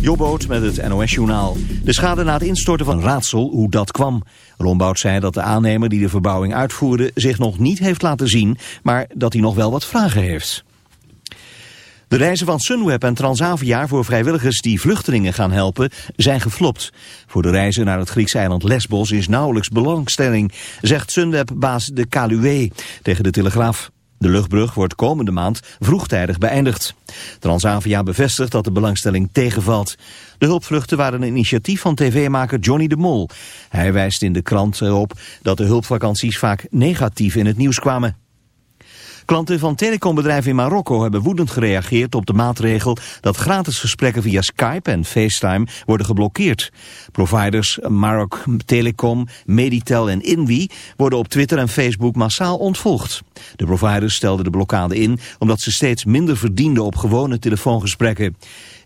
Jobboot met het NOS-journaal. De schade na het instorten van raadsel, hoe dat kwam. Rombout zei dat de aannemer die de verbouwing uitvoerde zich nog niet heeft laten zien, maar dat hij nog wel wat vragen heeft. De reizen van Sunweb en Transavia voor vrijwilligers die vluchtelingen gaan helpen zijn geflopt. Voor de reizen naar het Griekse eiland Lesbos is nauwelijks belangstelling, zegt Sunweb-baas de Kaluwe tegen de Telegraaf. De luchtbrug wordt komende maand vroegtijdig beëindigd. Transavia bevestigt dat de belangstelling tegenvalt. De hulpvluchten waren een initiatief van tv-maker Johnny de Mol. Hij wijst in de krant erop dat de hulpvakanties vaak negatief in het nieuws kwamen. Klanten van telecombedrijven in Marokko hebben woedend gereageerd op de maatregel dat gratis gesprekken via Skype en FaceTime worden geblokkeerd. Providers Marok Telecom, Meditel en Inwi worden op Twitter en Facebook massaal ontvolgd. De providers stelden de blokkade in omdat ze steeds minder verdienden op gewone telefoongesprekken.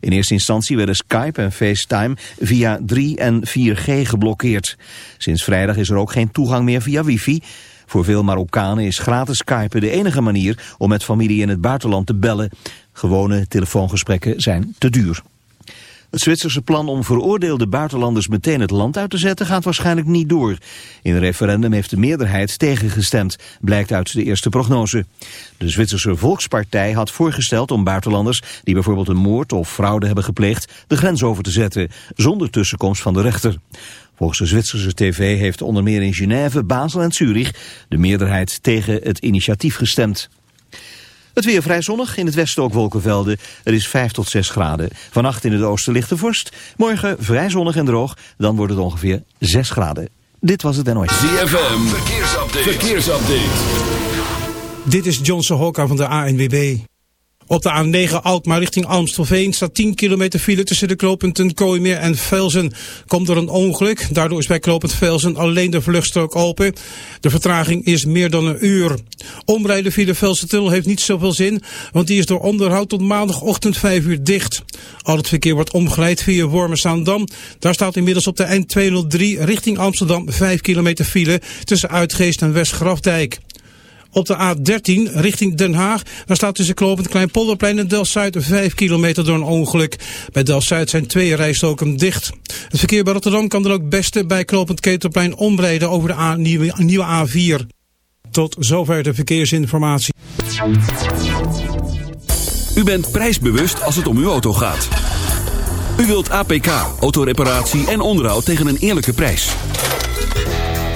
In eerste instantie werden Skype en FaceTime via 3 en 4G geblokkeerd. Sinds vrijdag is er ook geen toegang meer via wifi. Voor veel Marokkanen is gratis Skype de enige manier om met familie in het buitenland te bellen. Gewone telefoongesprekken zijn te duur. Het Zwitserse plan om veroordeelde buitenlanders meteen het land uit te zetten gaat waarschijnlijk niet door. In een referendum heeft de meerderheid tegengestemd, blijkt uit de eerste prognose. De Zwitserse Volkspartij had voorgesteld om buitenlanders die bijvoorbeeld een moord of fraude hebben gepleegd de grens over te zetten, zonder tussenkomst van de rechter. Volgens de Zwitserse tv heeft onder meer in Genève, Basel en Zurich de meerderheid tegen het initiatief gestemd. Het weer vrij zonnig, in het westen ook wolkenvelden. Er is 5 tot 6 graden. Vannacht in het oosten ligt de vorst. Morgen vrij zonnig en droog, dan wordt het ongeveer 6 graden. Dit was het NOS. ZFM, verkeersupdate. verkeersupdate. Dit is Johnson Hokka van de ANWB. Op de A9 Alkmaar richting Amstelveen staat 10 kilometer file tussen de knooppunten Kooimeer en Velzen. Komt er een ongeluk, daardoor is bij knooppunt Velzen alleen de vluchtstrook open. De vertraging is meer dan een uur. Omrijden via de Velsen-tunnel heeft niet zoveel zin, want die is door onderhoud tot maandagochtend 5 uur dicht. Al het verkeer wordt omgeleid via Wormersaandam. Daar staat inmiddels op de N203 richting Amsterdam 5 kilometer file tussen Uitgeest en Westgrafdijk. Op de A13 richting Den Haag, daar staat tussen Klopend Kleinpolderplein en Delft-Zuid 5 kilometer door een ongeluk. Bij Delft-Zuid zijn twee rijstoken dicht. Het verkeer bij Rotterdam kan er ook beste bij Klopend Ketelplein omrijden over de nieuwe, nieuwe A4. Tot zover de verkeersinformatie. U bent prijsbewust als het om uw auto gaat. U wilt APK, autoreparatie en onderhoud tegen een eerlijke prijs.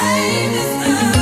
Life is good.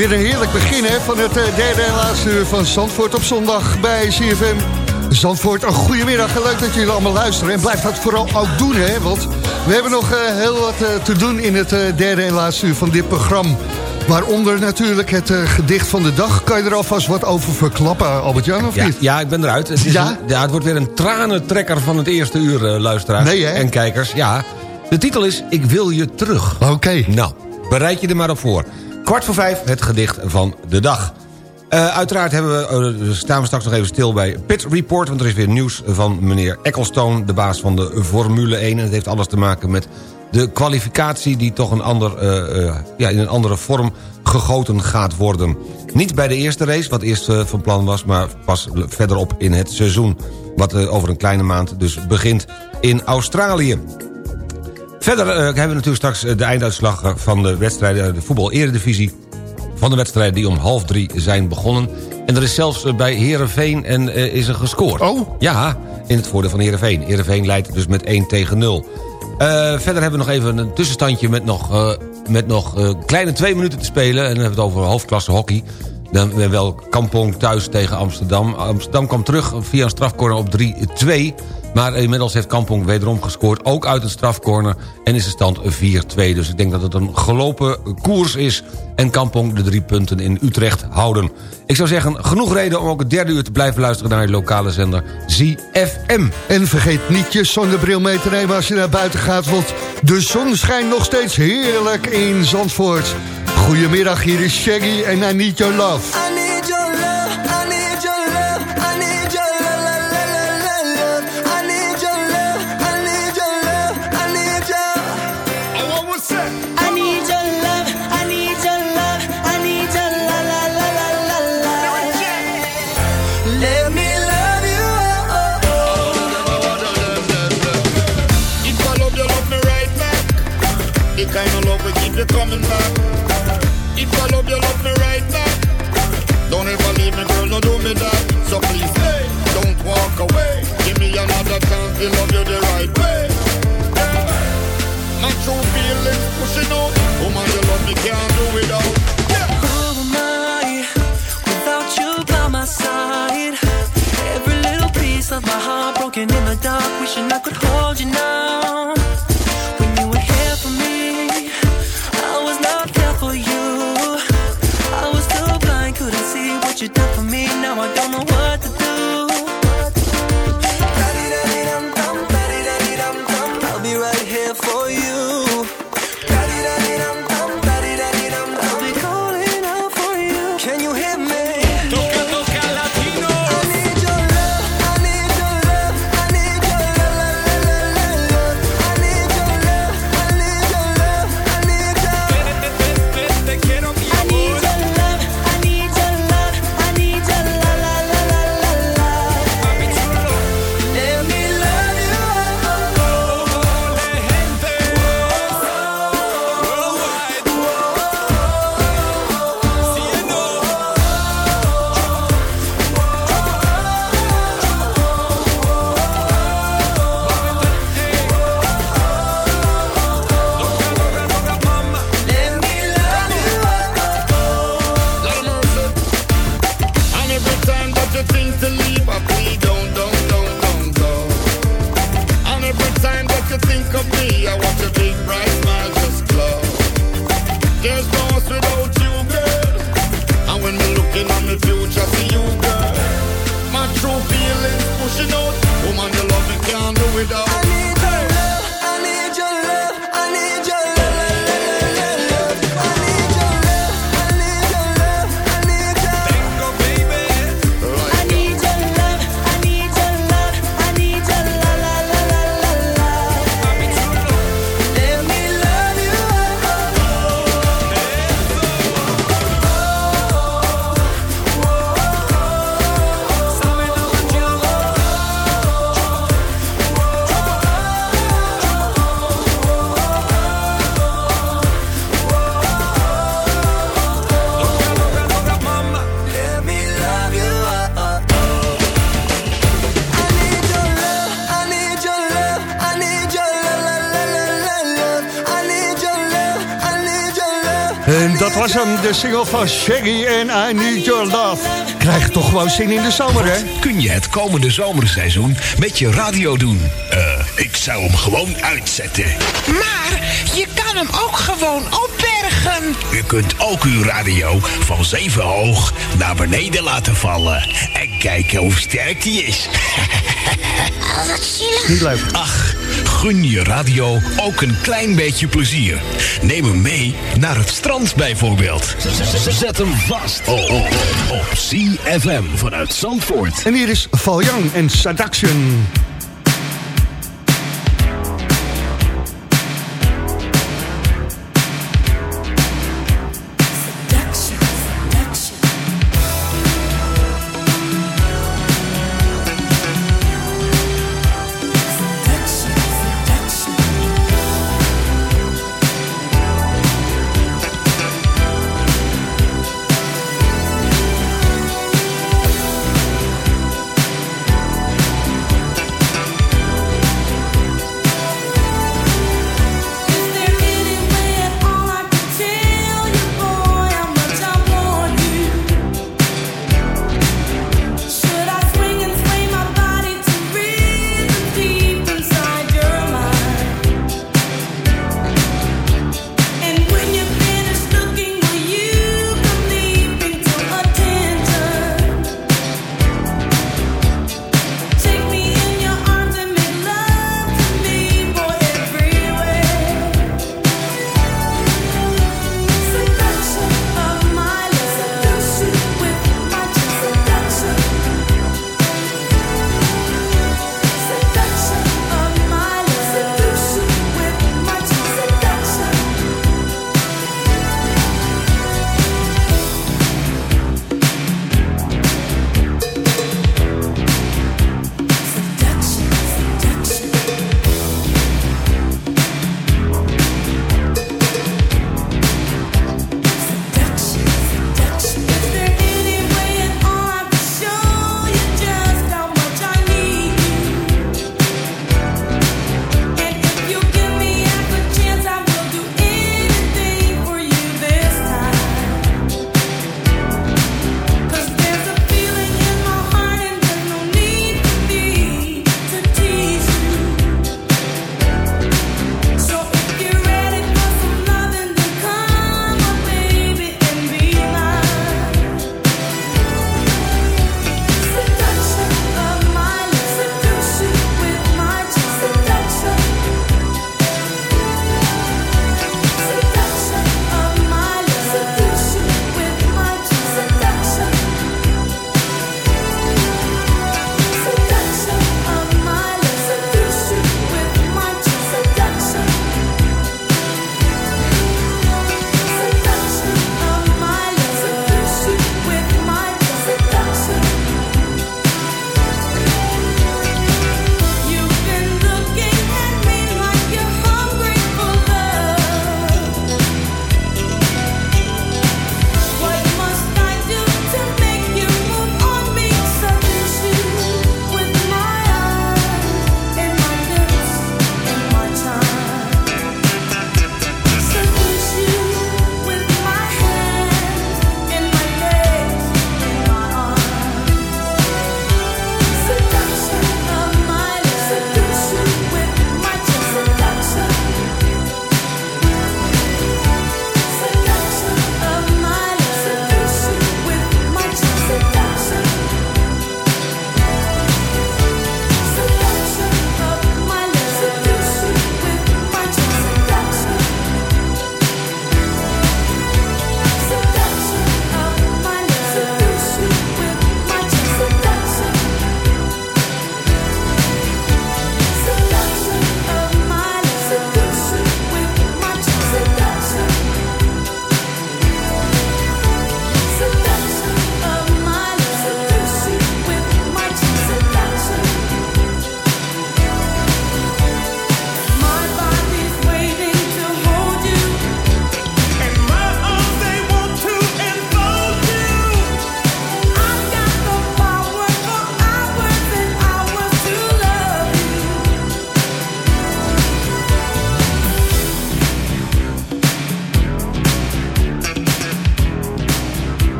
Weer een heerlijk begin hè, van het eh, derde en laatste uur van Zandvoort op zondag bij CFM. Zandvoort, een goedemiddag en leuk dat jullie allemaal luisteren. En blijf dat vooral ook doen, hè, want we hebben nog eh, heel wat eh, te doen in het derde en laatste uur van dit programma. Waaronder natuurlijk het gedicht van de dag. Kan je er alvast wat over verklappen, Albert-Jan, of Ja, niet? ja, ik ben eruit. Het, is Ja? een- ja, het wordt weer een tranentrekker van het eerste uur, eh, luisteraars Nee, en kijkers. Ja, de titel is Ik wil je terug. Oké. Nou, bereid je er maar op voor. Kwart voor vijf, het gedicht van de dag. Eh, uiteraard hebben we, eh, staan we straks nog even stil bij Pit Report... want er is weer nieuws van meneer Ecclestone... de baas van de Formule 1. En het heeft alles te maken met de kwalificatie... die toch een ander, eh, ja, in een andere vorm gegoten gaat worden. Niet bij de eerste race, wat eerst van plan was... maar pas verderop in het seizoen. Wat over een kleine maand dus begint in Australië. Verder eh, hebben we natuurlijk straks eh, de einduitslag eh, van de wedstrijden... de voetbal-eredivisie van de wedstrijden die om half drie zijn begonnen. En er is zelfs bij Herenveen en is er gescoord. Oh. Ja, in het voordeel van Herenveen. Herenveen leidt dus met 1 tegen 0. Eh, verder hebben we nog even een tussenstandje met nog, eh, met nog kleine twee minuten te spelen. En dan hebben we het over hoofdklasse hockey. Dan wel Kampong thuis tegen Amsterdam. Amsterdam kwam terug via een strafcorner op 3-2. Maar inmiddels heeft Kampong wederom gescoord. Ook uit een strafcorner. En is de stand 4-2. Dus ik denk dat het een gelopen koers is. En Kampong de drie punten in Utrecht houden. Ik zou zeggen, genoeg reden om ook het derde uur te blijven luisteren... naar je lokale zender ZFM. En vergeet niet je zonnebril mee te nemen als je naar buiten gaat... want de zon schijnt nog steeds heerlijk in Zandvoort. Goedemiddag, hier is Shaggy en I Need Your Love. To love you the right way. My true feelings pushing out. Woman, you love me, can't do without. De single van Shaggy en I Need Your Love. Krijg je toch gewoon zin in de zomer, hè? Kun je het komende zomerseizoen met je radio doen? Eh, ik zou hem gewoon uitzetten. Maar je kan hem ook gewoon opbergen. U kunt ook uw radio van zeven hoog naar beneden laten vallen. En kijken hoe sterk die is. Oh, wat zielig. Niet leuk. Ach, gun je radio ook een klein beetje plezier. Neem hem mee naar het strand bijvoorbeeld. Zet hem vast op CFM vanuit Zandvoort. En hier is Val Yang en Seduction.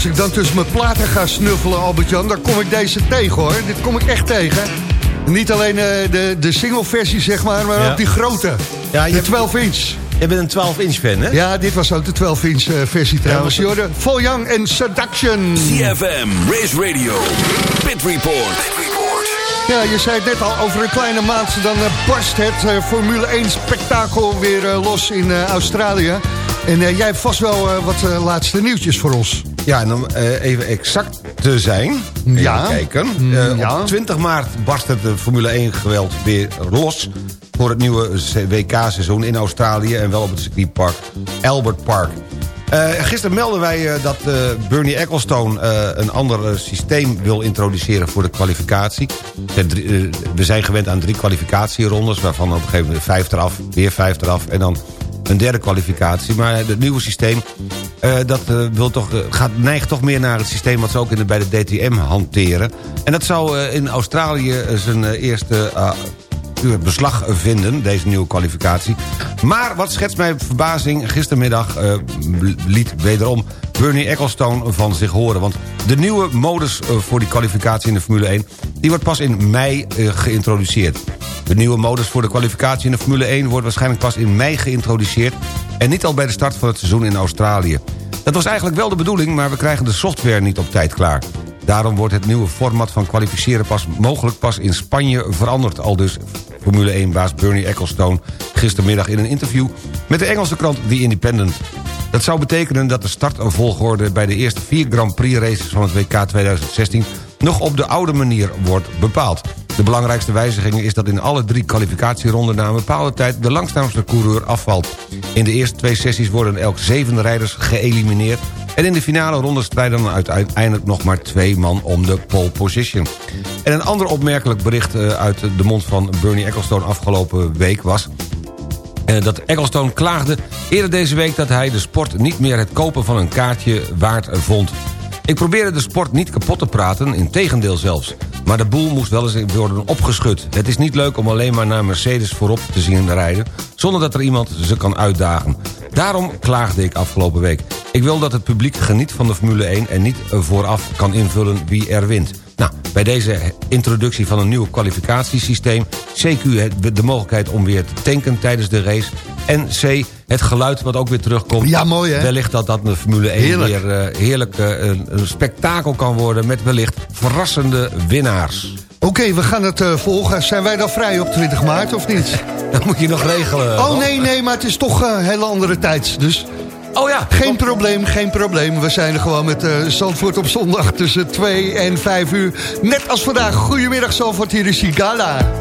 Als ik dan tussen mijn platen ga snuffelen, Albert-Jan... dan kom ik deze tegen, hoor. Dit kom ik echt tegen. Niet alleen eh, de, de single-versie, zeg maar, maar Ja. ook die grote. Ja, je de hebt- 12 inch. Je bent een 12-inch fan, hè? Ja, dit was ook de 12 inch eh, versie trouwens. Ja, Vol Young en Seduction. CFM, Race Radio, Pit Report. Ja, je zei het net al, over een kleine maand dan eh, barst het eh, Formule 1 spektakel weer los in eh, Australië. En eh, jij hebt vast wel wat laatste nieuwtjes voor ons. Ja, en om eh, even exact te zijn, Ja. kijken. Mm, Eh, ja. Op 20 maart barst het eh, Formule 1 geweld weer los... voor het nieuwe WK-seizoen in Australië... en wel op het circuitpark Albert Park. Gisteren melden wij dat Bernie Ecclestone een ander systeem wil introduceren voor de kwalificatie. We zijn gewend aan drie kwalificatierondes... waarvan op een gegeven moment vijf eraf, weer vijf eraf... en dan een derde kwalificatie. Maar het nieuwe systeem eh, dat, eh, wil toch, eh, gaat, neigt toch meer naar het systeem... wat ze ook in de, bij de DTM hanteren. En dat zou in Australië zijn eerste beslag vinden, deze nieuwe kwalificatie. Maar wat schetst mij verbazing, gistermiddag liet wederom Bernie Ecclestone van zich horen. Want de nieuwe modus voor die kwalificatie in de Formule 1... die wordt pas in mei geïntroduceerd. De nieuwe modus voor de kwalificatie in de Formule 1... wordt waarschijnlijk pas in mei geïntroduceerd... en niet al bij de start van het seizoen in Australië. Dat was eigenlijk wel de bedoeling, maar we krijgen de software niet op tijd klaar. Daarom wordt het nieuwe format van kwalificeren pas mogelijk pas in Spanje veranderd. Al dus Formule 1-baas Bernie Ecclestone gistermiddag in een interview... met de Engelse krant The Independent. Dat zou betekenen dat de startvolgorde bij de eerste vier Grand Prix races van het WK 2016... nog op de oude manier wordt bepaald. De belangrijkste wijziging is dat in alle drie kwalificatieronden... na een bepaalde tijd de langzaamste coureur afvalt. In de eerste twee sessies worden elk zeven rijders geëlimineerd... en in de finale ronde strijden dan uiteindelijk nog maar twee man om de pole position. En een ander opmerkelijk bericht eh, uit de mond van Bernie Ecclestone afgelopen week was... Eh, dat Ecclestone klaagde eerder deze week dat hij de sport niet meer het kopen van een kaartje waard vond. Ik probeerde de sport niet kapot te praten, in tegendeel zelfs. Maar de boel moest wel eens worden opgeschud. Het is niet leuk om alleen maar naar Mercedes voorop te zien rijden... zonder dat er iemand ze kan uitdagen. Daarom klaagde ik afgelopen week. Ik wil dat het publiek geniet van de Formule 1... en niet vooraf kan invullen wie er wint. Nou, bij deze introductie van een nieuw kwalificatiesysteem... CQ de mogelijkheid om weer te tanken tijdens de race... en C, het geluid wat ook weer terugkomt. Ja, mooi, hè? Wellicht dat dat de Formule 1 Heerlijk. weer eh, heerlijk eh, een, een spektakel kan worden... met wellicht verrassende winnaars. Oké, we gaan het eh, volgen. Zijn wij dan vrij op 20 maart of niet? Dat moet je nog regelen. Oh nee, nee, maar het is toch een hele andere tijd. Dus Oh ja. geen probleem, geen probleem. We zijn er gewoon met eh, Zandvoort op zondag tussen 2 en 5 uur. Net als vandaag. Goedemiddag Zandvoort, hier is Sigala.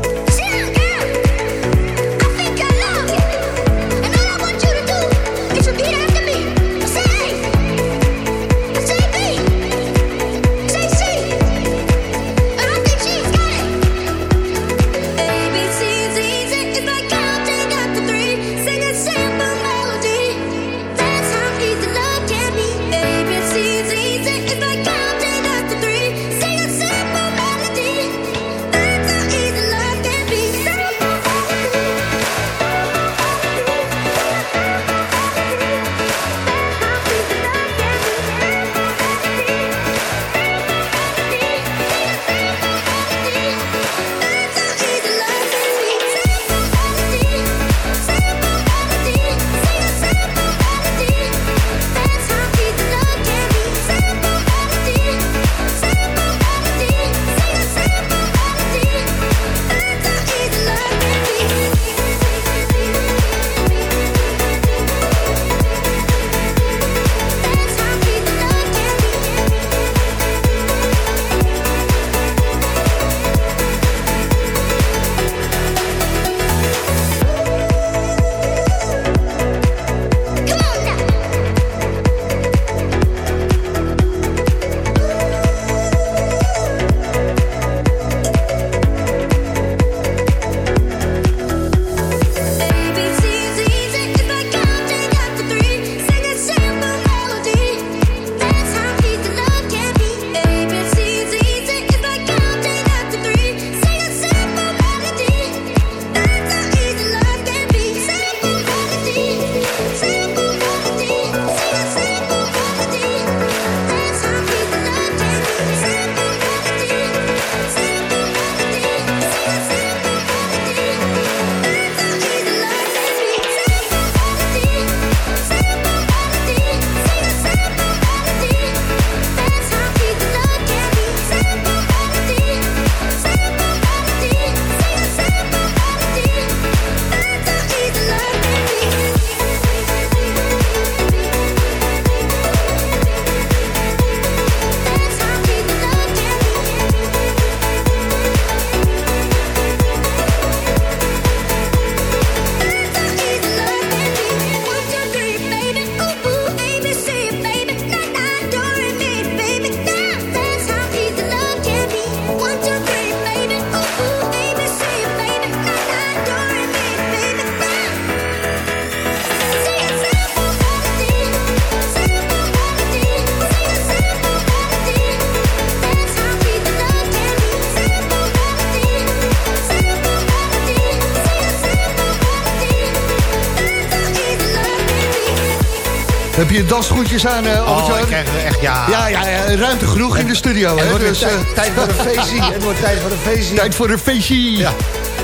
Dansgoedjes aan, eh Oh, ik krijg er echt, ja. Ja, ja, ja, ruimte genoeg in de studio. Het wordt Dus, tijd, eh, tijd voor een feestje. Het wordt tijd voor een feestje. Tijd voor een feestje. Ja.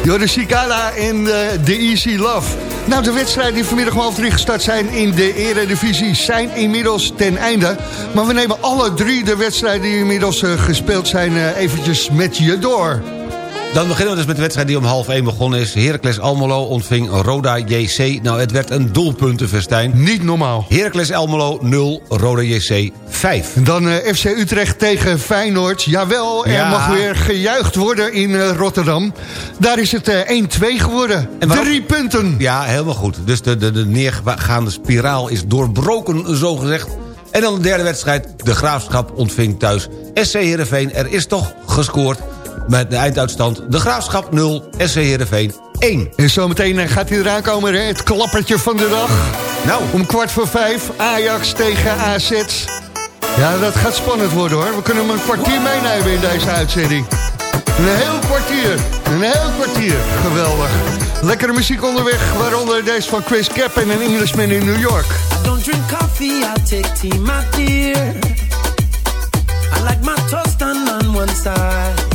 Joris Cicala en eh, The Easy Love. Nou, de wedstrijden die vanmiddag om half drie gestart zijn in de eredivisie... zijn inmiddels ten einde. Maar we nemen alle drie de wedstrijden die inmiddels gespeeld zijn... eventjes met je door. Dan beginnen we dus met de wedstrijd die om half 1 begonnen is. Heracles Almelo ontving Roda JC. Nou, het werd een doelpuntenfestijn. Niet normaal. Heracles Almelo 0, Roda JC 5. En dan eh, FC Utrecht tegen Feyenoord. Jawel, er Ja. mag weer gejuicht worden in eh, Rotterdam. Daar is het eh, 1-2 geworden. En Drie punten. Ja, helemaal goed. Dus de, de, de neergaande spiraal is doorbroken, zo gezegd. En dan de derde wedstrijd. De Graafschap ontving thuis SC Heerenveen. Er is toch gescoord met de einduitstand. De Graafschap 0, SC Heerenveen 1. En zometeen eh, gaat hij eraan komen, hè? het klappertje van de dag. Nou, Om kwart voor vijf, Ajax tegen AZ. Ja, dat gaat spannend worden hoor. We kunnen hem een kwartier meenemen in deze uitzending. Een heel kwartier. Een heel kwartier. Geweldig. Lekkere muziek onderweg, waaronder deze van Chris Cap en een Englishman in New York. I don't drink coffee, I take tea, my dear. I like my toast on one side.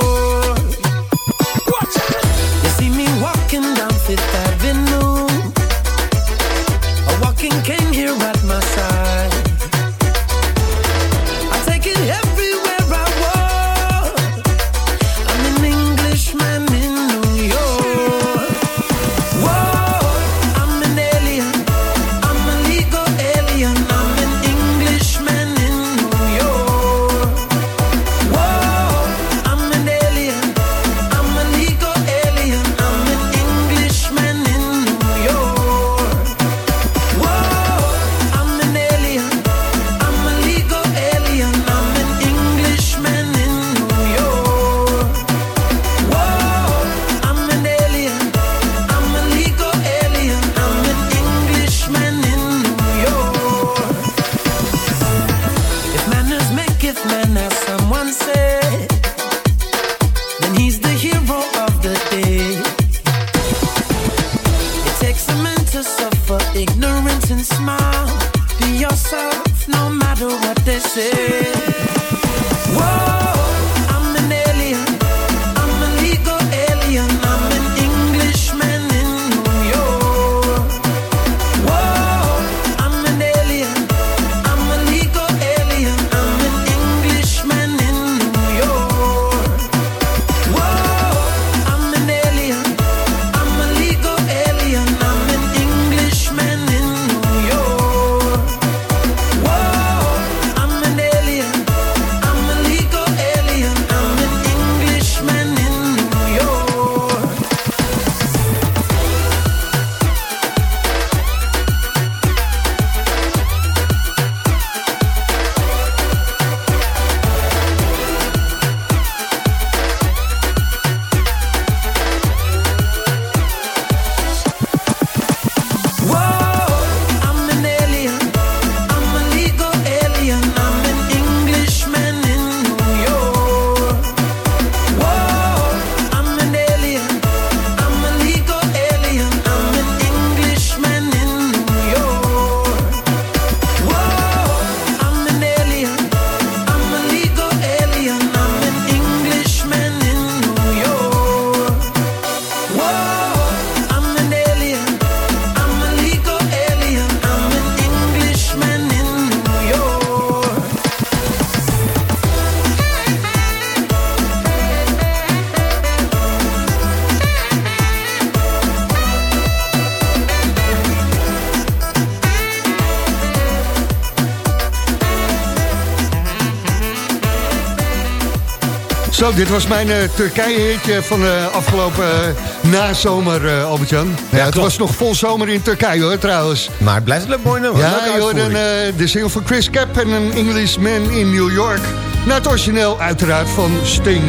Zo, dit was mijn eh, Turkije-hitje van de afgelopen eh, nazomer, eh Albert-Jan. Ja, het was nog vol zomer in Turkije hoor, trouwens. maar het blijft een mooi nummer. Ja, eh, de single van Chris Cap en een Englishman in New York. Naar het origineel uiteraard van Sting.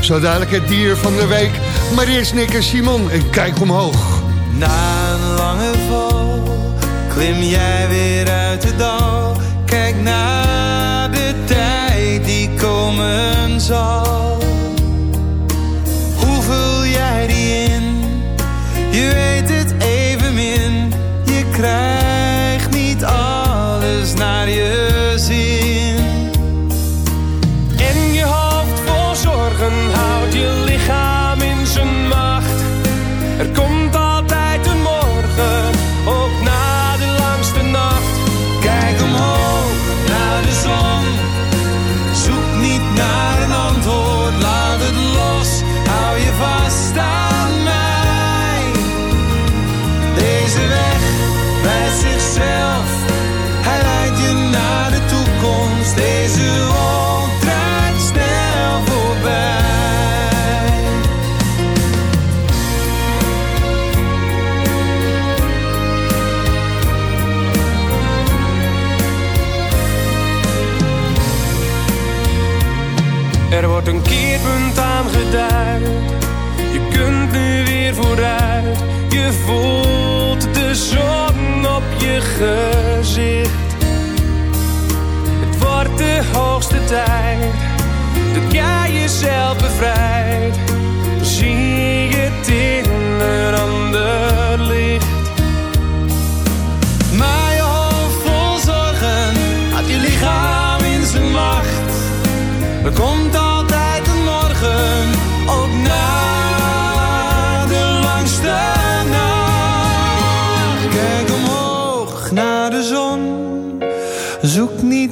Zo dadelijk het dier van de week. Maar eerst Nick en Simon en kijk omhoog. Na een lange val klim jij weer uit de dal. Kijk naar zal. Hoe vul jij die in? Je weet het evenmin. Je krijgt niet alles naar je zin. En je hoofd vol zorgen houdt je lichaam in zijn macht. Er komt voelt de zon op je gezicht. Het wordt de hoogste tijd dat jij jezelf bevrijdt.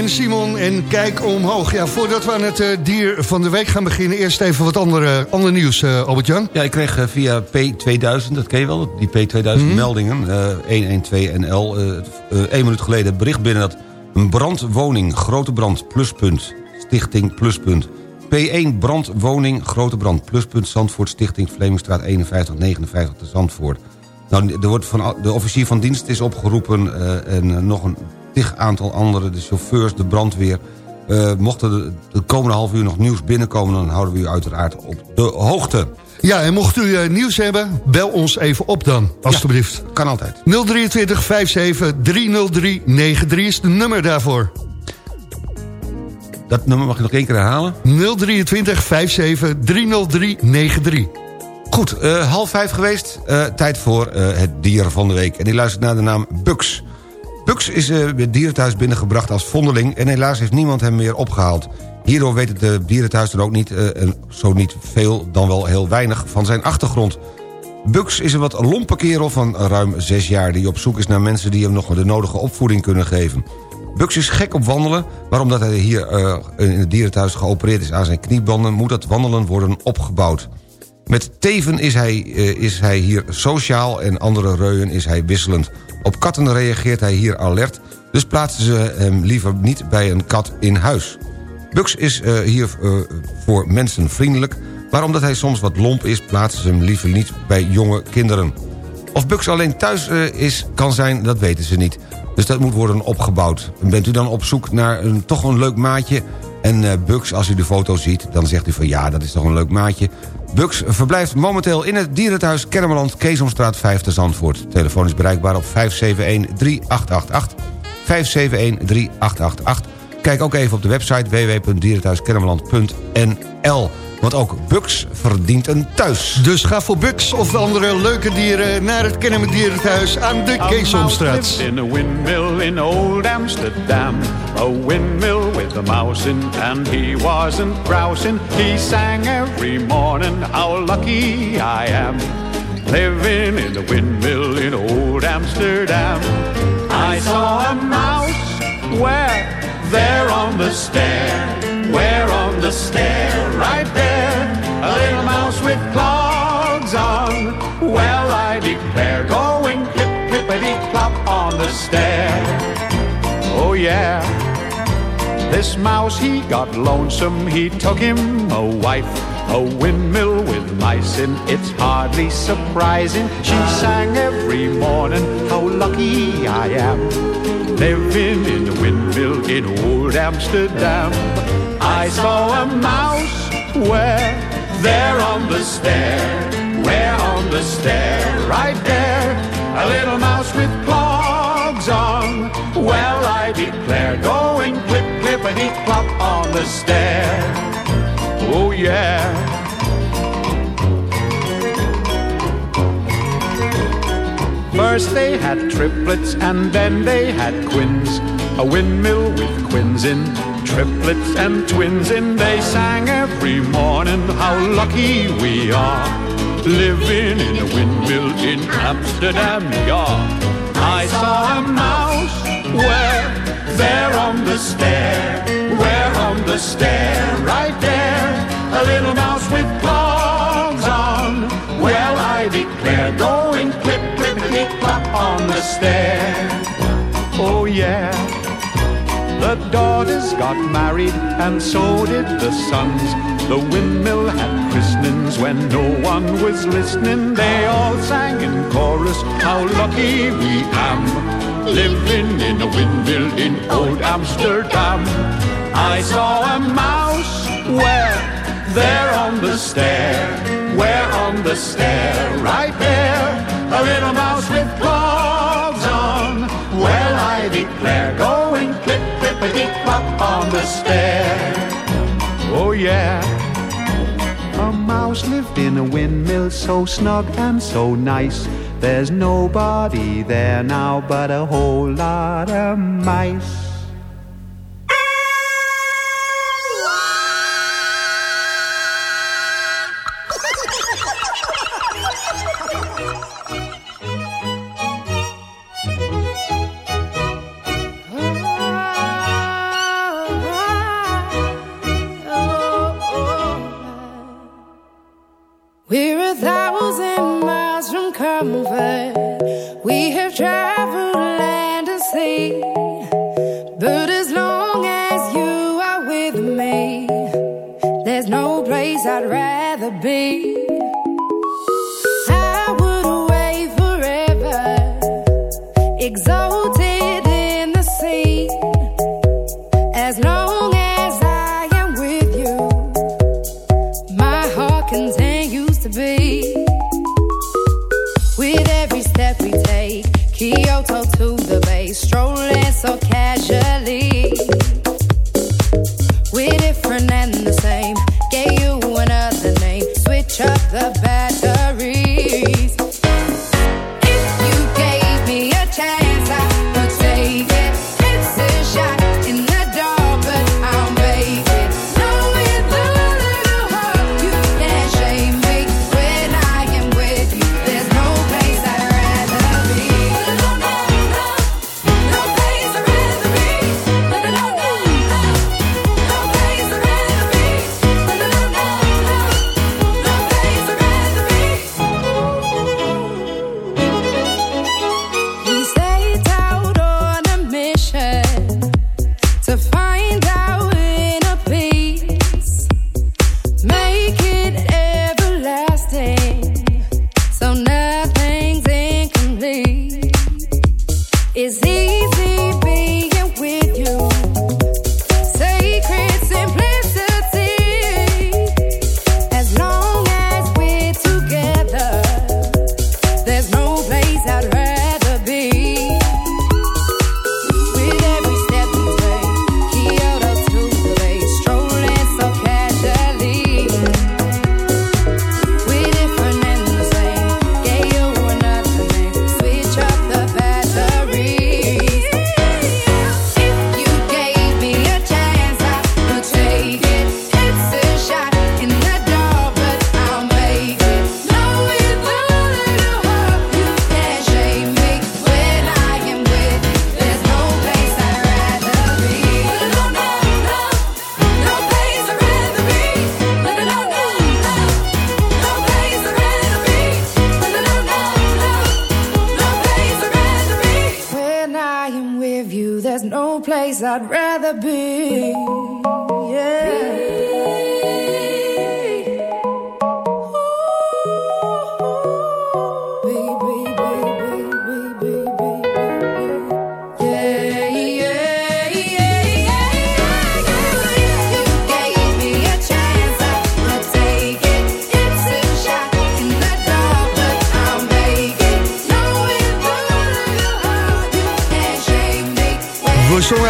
En Simon en kijk omhoog. Ja, voordat we aan het eh, dier van de week gaan beginnen... eerst even wat andere, ander nieuws, eh, Albert-Jan. Ja, ik kreeg eh, via P2000, dat ken je wel, die P2000 meldingen, eh 112NL, eh één minuut geleden bericht binnen dat een brandwoning, grote brand, pluspunt, stichting pluspunt. P1 brandwoning, grote brand, pluspunt, Zandvoort, stichting Vlemingstraat 5159 te Zandvoort. Nou, er wordt van, de officier van dienst is opgeroepen eh, en eh, nog een tig aantal anderen, de chauffeurs, de brandweer. Eh, mochten de, de komende half uur nog nieuws binnenkomen, dan houden we u uiteraard op de hoogte. Ja, en mocht u nieuws hebben, bel ons even op dan, alstublieft. kan altijd. 023 57 303 93 is de nummer daarvoor. Dat nummer mag je nog één keer herhalen? 023 57 303 93. Goed, eh, half vijf geweest. Eh, tijd voor eh, het dier van de week. En die luistert naar de naam Bux. Bux is het dierenthuis binnengebracht als vondeling... en helaas heeft niemand hem meer opgehaald. Hierdoor weet het dierenthuis dan ook niet, zo niet veel, dan wel heel weinig... van zijn achtergrond. Bux is een wat lompe kerel van ruim zes jaar... die op zoek is naar mensen die hem nog de nodige opvoeding kunnen geven. Bux is gek op wandelen, maar omdat hij hier in het dierenthuis geopereerd is aan zijn kniebanden... moet dat wandelen worden opgebouwd. Met teven is hij, eh, is hij hier sociaal en andere reuien is hij wisselend. Op katten reageert hij hier alert, dus plaatsen ze hem liever niet bij een kat in huis. Bux is eh, hier eh, voor mensen vriendelijk... maar omdat hij soms wat lomp is... plaatsen ze hem liever niet bij jonge kinderen. Of Bux alleen thuis is, kan zijn, dat weten ze niet. Dus dat moet worden opgebouwd. En bent u dan op zoek naar een, toch een leuk maatje... en eh, Bux, als u de foto ziet, dan zegt u van... ja, dat is toch een leuk maatje... Bux verblijft momenteel in het dierenthuis Kennemerland... Keesomstraat 5 te Zandvoort. Telefoon is bereikbaar op 571-3888. 571-3888. Kijk ook even op de website www.dierenthuiskennemerland.nl. Want ook Bux verdient een thuis. Dus ga voor Bux of de andere leuke dieren naar het Kennemer Dierenthuis aan de Keesomstraat. in a windmill in old Amsterdam. A windmill with a mouse in, and he wasn't grousing. He sang every morning how lucky I am. Living in a windmill in old Amsterdam. I saw a mouse where there on the stair, yeah. This mouse, he got lonesome, he took him a wife. A windmill with mice in, it's hardly surprising. She sang every morning, how lucky I am. Living in a windmill in old Amsterdam. I saw a mouse where, there on the stair, where on the stair, right there, a little mouse with on. Well, I declare, going clip, clippity clop on the stair. Oh, yeah. First they had triplets and then they had quins. A windmill with quins in, triplets and twins in. They sang every morning how lucky we are. Living in a windmill in Amsterdam, yeah. I saw a mouse where, there on the stair, where on the stair, right there, a little mouse with clogs on. Well, I declare, going clip, clippity clop on the stair. Oh yeah. The daughters got married and so did the sons. The windmill had christenings when no one was listening. They all sang in chorus, how lucky we am. Living in a windmill in old Amsterdam. I saw a mouse where, there on the stair, where on the stair, right there, a little mouse with stair. Oh, yeah. A mouse lived in a windmill so snug and so nice. There's nobody there now but a whole lot of mice. Traveled land and sea. But as long as you are with me, there's no place I'd rather be. I would away forever, exalted it's okay.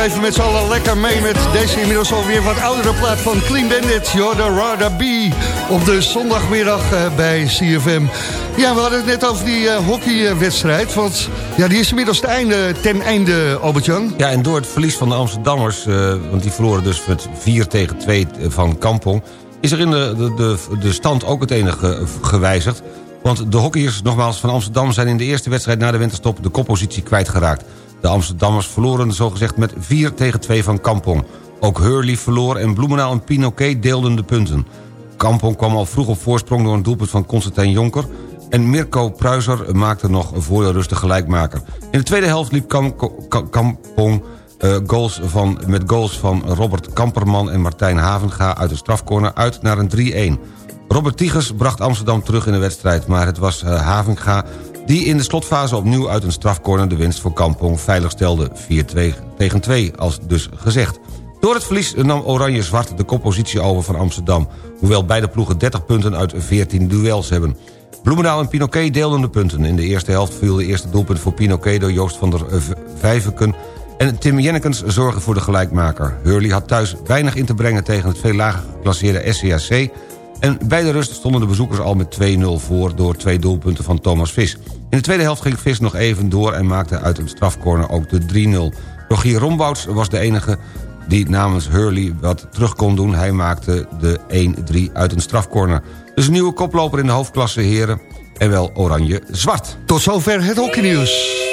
Even met z'n allen lekker mee met deze inmiddels alweer wat oudere plaat van Clean Bandit, Jorda Rada B, op de zondagmiddag eh, bij CFM. Ja, we hadden het net over die eh, hockeywedstrijd, want ja, die is inmiddels ten einde, ten einde Albert-Jan. Ja, en door het verlies van de Amsterdammers... eh, want die verloren dus met 4 tegen 2 van Kampong... is er in de, de, de, de stand ook het enige gewijzigd. Want de hockeyers, nogmaals, van Amsterdam... zijn in de eerste wedstrijd na de winterstop de koppositie kwijtgeraakt. De Amsterdammers verloren zogezegd met 4 tegen 2 van Kampong. Ook Hurley verloor en Bloemendaal en Pinoquet deelden de punten. Kampong kwam al vroeg op voorsprong door een doelpunt van Constantijn Jonker... en Mirko Pruiser maakte nog voor de rust gelijkmaker. In de tweede helft liep Kam- Ka- Kampong eh, goals van, met goals van Robert Kamperman en Martijn Havenga... uit de strafcorner uit naar een 3-1. Robert Tigers bracht Amsterdam terug in de wedstrijd... maar het was eh, Havenga die in de slotfase opnieuw uit een strafcorner... de winst voor Kampong veiligstelde 4-2 tegen 2, als dus gezegd. Door het verlies nam Oranje-Zwart de koppositie over van Amsterdam... hoewel beide ploegen 30 punten uit 14 duels hebben. Bloemendaal en Pinoquet deelden de punten. In de eerste helft viel de eerste doelpunt voor Pinoquet... door Joost van der eh, Vijveken... en Tim Jennekens zorgde voor de gelijkmaker. Hurley had thuis weinig in te brengen tegen het veel lager geclasseerde SCAC... en bij de rust stonden de bezoekers al met 2-0 voor... door twee doelpunten van Thomas Vis. In de tweede helft ging Vis nog even door... en maakte uit een strafcorner ook de 3-0. Rogier Rombouts was de enige die namens Hurley wat terug kon doen. Hij maakte de 1-3 uit een strafcorner. Dus een nieuwe koploper in de hoofdklasse heren. En wel oranje-zwart. Tot zover het hockeynieuws.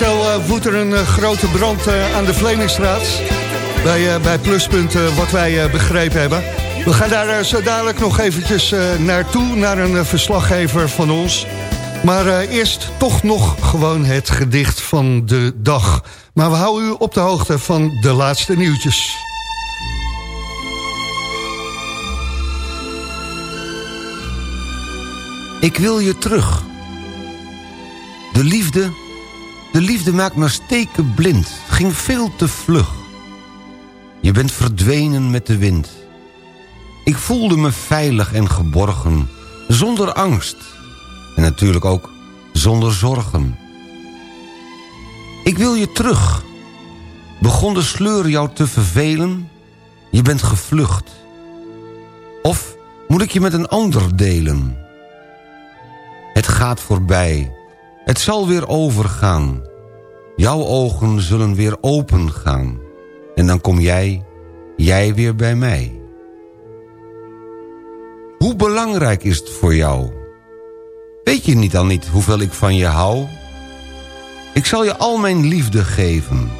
Momenteel eh, woedt er een eh, grote brand eh, aan de Vlemingstraat. Bij, bij Pluspunt, wat wij begrepen hebben. We gaan daar zo dadelijk nog eventjes naartoe, naar een verslaggever van ons. Maar eerst toch nog gewoon het gedicht van de dag. Maar we houden u op de hoogte van de laatste nieuwtjes. Ik wil je terug. De liefde, de liefde maakt me steken blind. Ging veel te vlug. Je bent verdwenen met de wind. Ik voelde me veilig en geborgen. Zonder angst. En natuurlijk ook zonder zorgen. Ik wil je terug. Begon de sleur jou te vervelen? Je bent gevlucht. Of moet ik je met een ander delen? Het gaat voorbij. Het zal weer overgaan. Jouw ogen zullen weer open gaan. En dan kom jij, jij weer bij mij. Hoe belangrijk is het voor jou? Weet je niet al niet hoeveel ik van je hou? Ik zal je al mijn liefde geven.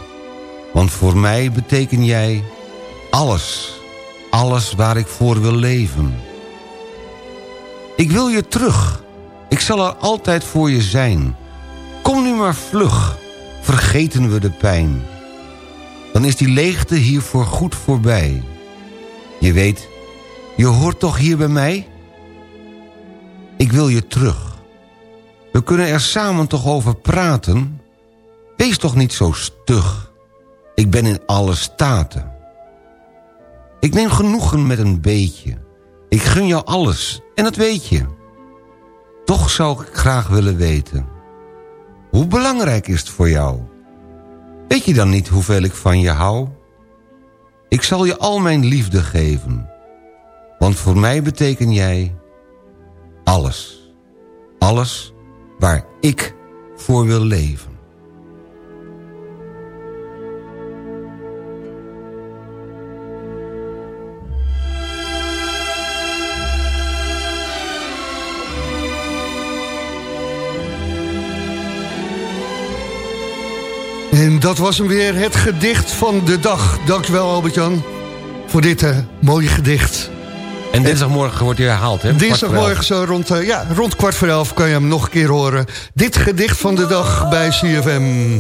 Want voor mij beteken jij alles. Alles waar ik voor wil leven. Ik wil je terug. Ik zal er altijd voor je zijn. Kom nu maar vlug. Vergeten we de pijn. Dan is die leegte hier voor goed voorbij. Je weet, je hoort toch hier bij mij? Ik wil je terug. We kunnen er samen toch over praten? Wees toch niet zo stug. Ik ben in alle staten. Ik neem genoegen met een beetje. Ik gun jou alles, en dat weet je. Toch zou ik graag willen weten. Hoe belangrijk is het voor jou? Weet je dan niet hoeveel ik van je hou? Ik zal je al mijn liefde geven. Want voor mij beteken jij alles. Alles waar ik voor wil leven. En dat was hem weer, het gedicht van de dag. Dankjewel Albert-Jan voor dit eh, mooie gedicht. En dinsdagmorgen wordt hij herhaald, hè? Dinsdagmorgen zo rond, eh, ja, rond kwart voor elf kan je hem nog een keer horen. Dit gedicht van de dag bij CFM.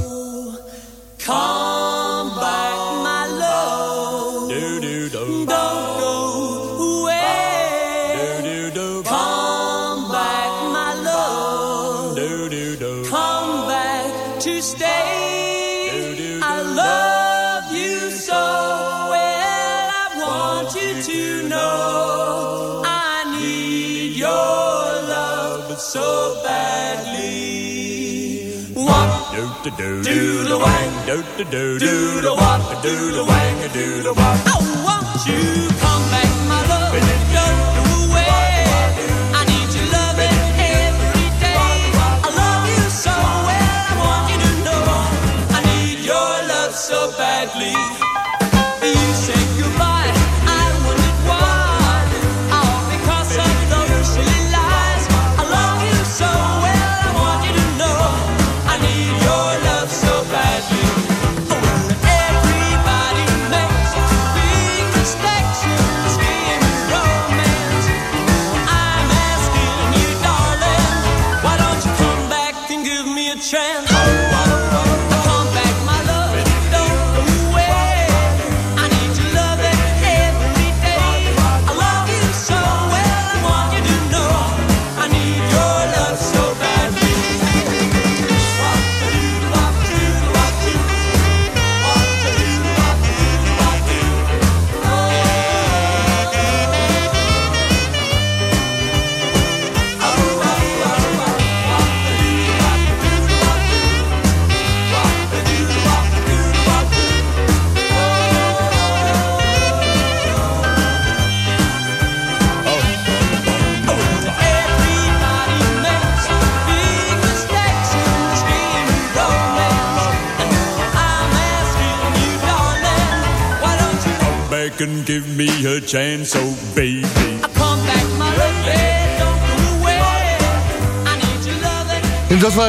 Do do do the wang, do do do do the wop, do the wang, do the wop. I want you come back, my love.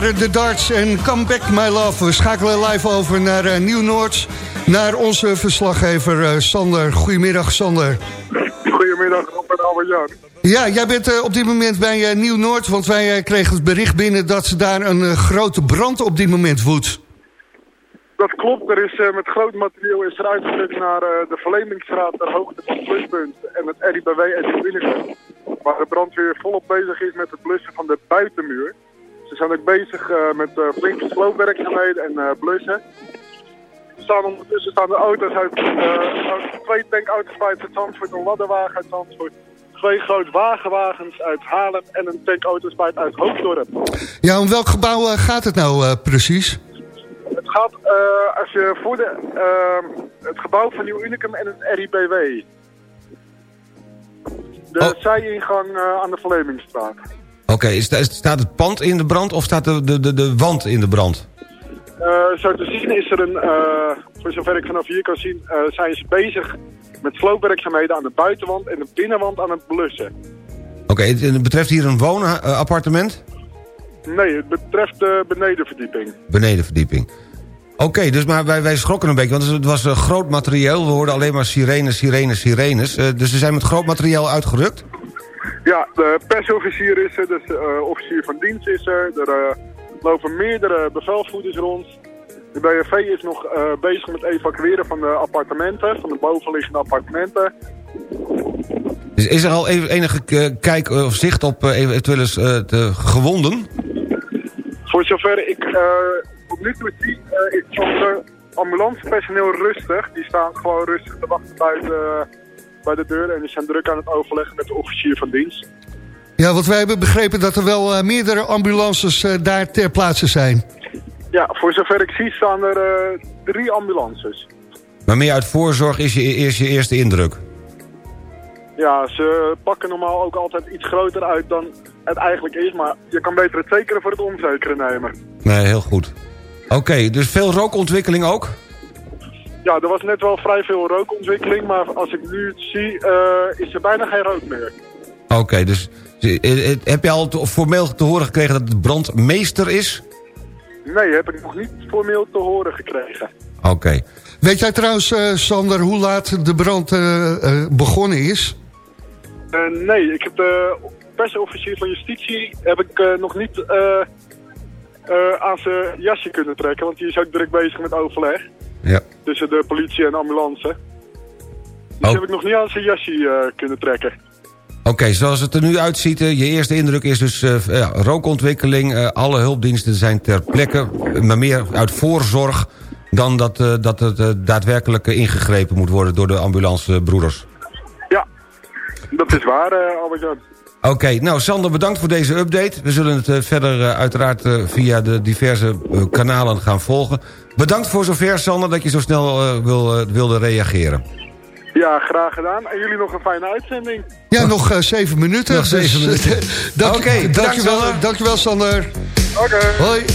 Waren de darts en Come Back My Love. We schakelen live over naar eh, Nieuw-Noord. Naar onze verslaggever eh, Sander. Goedemiddag Sander. Goedemiddag, Rob en Albert-Jan. Ja, jij bent eh, op dit moment bij Nieuw-Noord. Want wij kregen het bericht binnen dat ze daar een grote brand op dit moment woedt. Dat klopt, er is met groot materieel is er naar de Verlemingsstraat ter hoogte van het pluspunt en het RIBW en de. Waar de brandweer volop bezig is met het blussen van de buitenmuur. Ze zijn ook bezig eh, met uh, flinke sloopwerkzaamheden en eh, blussen. Er Staan ondertussen staan de auto's uit, eh, uit twee tankauto's bij uit Zandvoort, een ladderwagen uit Zandvoort. Twee groot wagenwagens uit Haarlem en een tankauto's bij uit Hoofddorp. Ja, om welk gebouw eh, gaat het nou eh, precies? Het gaat, eh, als je voor de, eh, het gebouw van Nieuw Unicum en het RIBW. De zijingang eh, aan de Verlemingstraat. Oké, staat het pand in de brand of staat de, de, de, de wand in de brand? Eh, zo te zien is er een, eh, voor zover ik vanaf hier kan zien, eh, zijn ze bezig met sloopwerkzaamheden aan de buitenwand en de binnenwand aan het blussen. Oké, het, het betreft hier een woonappartement? Nee, het betreft de benedenverdieping. Benedenverdieping. Oké, dus maar wij, wij schrokken een beetje, want het was groot materieel. We hoorden alleen maar sirenes, sirenes, sirenes. Dus ze zijn met groot materiaal uitgerukt? Ja, de persofficier is er, dus de officier van dienst is er. Er eh, lopen meerdere bevelvoerders rond. De BFV is nog eh, bezig met evacueren van de appartementen, van de bovenliggende appartementen. Dus is er al enige eh, kijk of zicht op eh, eventuele eh, de gewonden? Voor zover ik eh tot nu toe zie, eh, is onze ambulancepersoneel rustig. Die staan gewoon rustig te wachten buiten eh, bij de deur en die zijn druk aan het overleggen met de officier van dienst. Ja, want wij hebben begrepen dat er wel eh, meerdere ambulances eh, daar ter plaatse zijn. Ja, voor zover ik zie staan er eh, drie ambulances. Maar meer uit voorzorg is je, is je eerste indruk? Ja, ze pakken normaal ook altijd iets groter uit dan het eigenlijk is. Maar je kan beter het zekere voor het onzekere nemen. Nee, heel goed. Oké, dus veel rookontwikkeling ook? Ja, er was net wel vrij veel rookontwikkeling. Maar als ik nu het zie, eh, is er bijna geen rook meer. Oké, dus eh, eh, heb je al formeel te horen gekregen dat het brandmeester is? Nee, heb ik nog niet formeel te horen gekregen. Oké. Weet jij trouwens, Sander, hoe laat de brand begonnen is? Nee, ik heb de persofficier van justitie heb ik nog niet aan zijn jasje kunnen trekken. Want die is ook druk bezig met overleg. Ja. Tussen de politie en ambulance. Dus Oh. heb ik nog niet aan zijn jasje eh, kunnen trekken. Oké, zoals het er nu uitziet, eh, je eerste indruk is dus eh, ja, rookontwikkeling. alle hulpdiensten zijn ter plekke, maar meer uit voorzorg... dan dat, dat het daadwerkelijk ingegrepen moet worden door de ambulancebroeders. Ja, dat is waar, Albert-Jan. Oké, nou Sander, bedankt voor deze update. We zullen het eh, verder eh, uiteraard eh, via de diverse kanalen gaan volgen. Bedankt voor zover, Sander, dat je zo snel wil, wilde reageren. Ja, graag gedaan. En jullie nog een fijne uitzending. Ja, nog zeven minuten. Nog zeven Dus, minuten. dank, dankjewel, Sander. dankjewel, Sander. Oké. Hoi.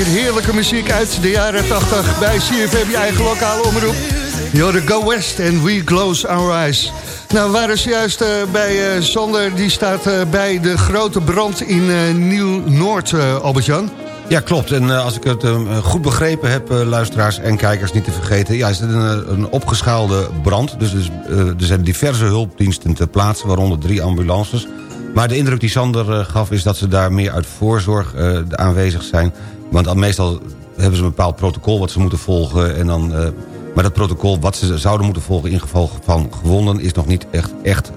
Heerlijke muziek uit de jaren 80 bij CFM, je eigen lokale omroep. You're Go West and We Close Our Eyes. Nou, we waren zojuist uh, bij uh, Sander, die staat uh, bij de grote brand in Nieuw-Noord, Albert-Jan. Ja, klopt. En als ik het goed begrepen heb, luisteraars en kijkers niet te vergeten... ja, is het een, een opgeschaalde brand. Dus, dus er zijn diverse hulpdiensten ter plaatse, waaronder drie ambulances. Maar de indruk die Sander gaf is dat ze daar meer uit voorzorg aanwezig zijn. Want meestal hebben ze een bepaald protocol wat ze moeten volgen... En dan, maar dat protocol wat ze zouden moeten volgen in geval van gewonden... is nog niet echt, echt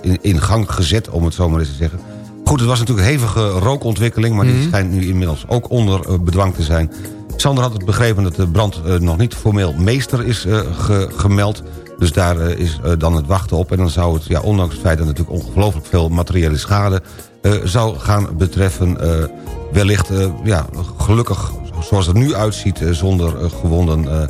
in, in gang gezet, om het zo maar eens te zeggen... Goed, het was natuurlijk een hevige rookontwikkeling... maar Mhm. die schijnt nu inmiddels ook onder bedwang te zijn. Sander had het begrepen dat de brand nog niet formeel meester is ge gemeld. Dus daar is dan het wachten op. En dan zou het, ja, ondanks het feit dat natuurlijk ongelooflijk veel materiële schade... zou gaan betreffen, wellicht ja, gelukkig zoals het nu uitziet... zonder gewonden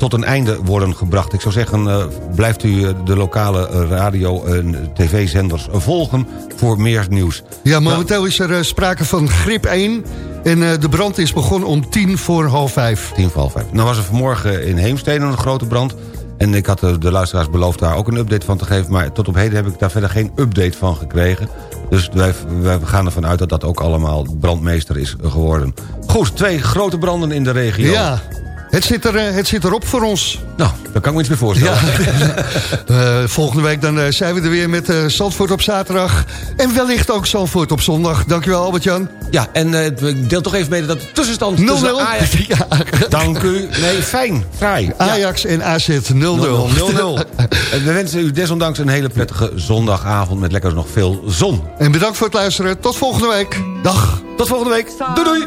tot een einde worden gebracht. Ik zou zeggen, uh, blijft u de lokale radio- en tv-zenders volgen voor meer nieuws. Ja, momenteel is er uh, sprake van grip 1. En uh, de brand is begonnen om tien voor half vijf. Tien voor half vijf. Nou was er vanmorgen in Heemstede een grote brand. En ik had de luisteraars beloofd daar ook een update van te geven. Maar tot op heden heb ik daar verder geen update van gekregen. Dus wij, wij gaan ervan uit dat dat ook allemaal brandmeester is geworden. Goed, twee grote branden in de regio. Ja. Het zit, er, het zit erop voor ons. Nou, daar kan ik me iets meer voorstellen. Ja. uh, volgende week dan uh, zijn we er weer met uh, Zandvoort op zaterdag. En wellicht ook Zandvoort op zondag. Dankjewel Albert-Jan. Ja, en ik deel toch even mee dat de tussenstand 0 -0. tussen Ajax... Ja. Dank u. Nee, fijn. Fraai. Ajax ja. en AZ 0-0. 0-0. we wensen u desondanks een hele prettige zondagavond... met lekker nog veel zon. En bedankt voor het luisteren. Tot volgende week. Dag. Tot volgende week. Doei doei.